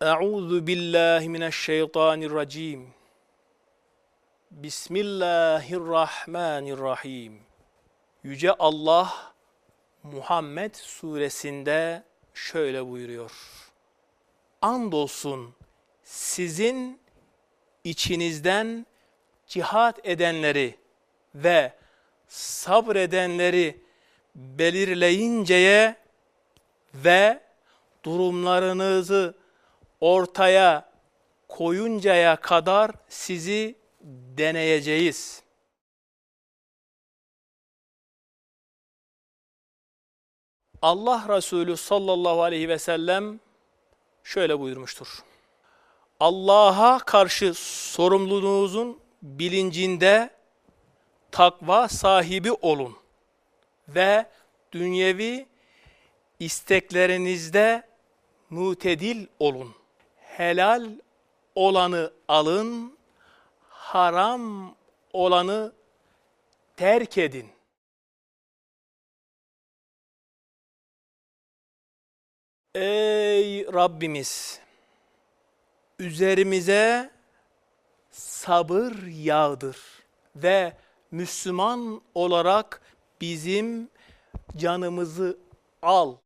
Euzu billahi mineşşeytanirracim. Bismillahirrahmanirrahim. Yüce Allah Muhammed suresinde şöyle buyuruyor. Andolsun sizin içinizden cihat edenleri ve sabredenleri belirleyinceye ve durumlarınızı ortaya koyuncaya kadar sizi deneyeceğiz. Allah Resulü sallallahu aleyhi ve sellem şöyle buyurmuştur. Allah'a karşı sorumluluğunuzun bilincinde takva sahibi olun ve dünyevi isteklerinizde mutedil olun. Helal olanı alın, haram olanı terk edin. Ey Rabbimiz! Üzerimize sabır yağdır ve Müslüman olarak bizim canımızı al.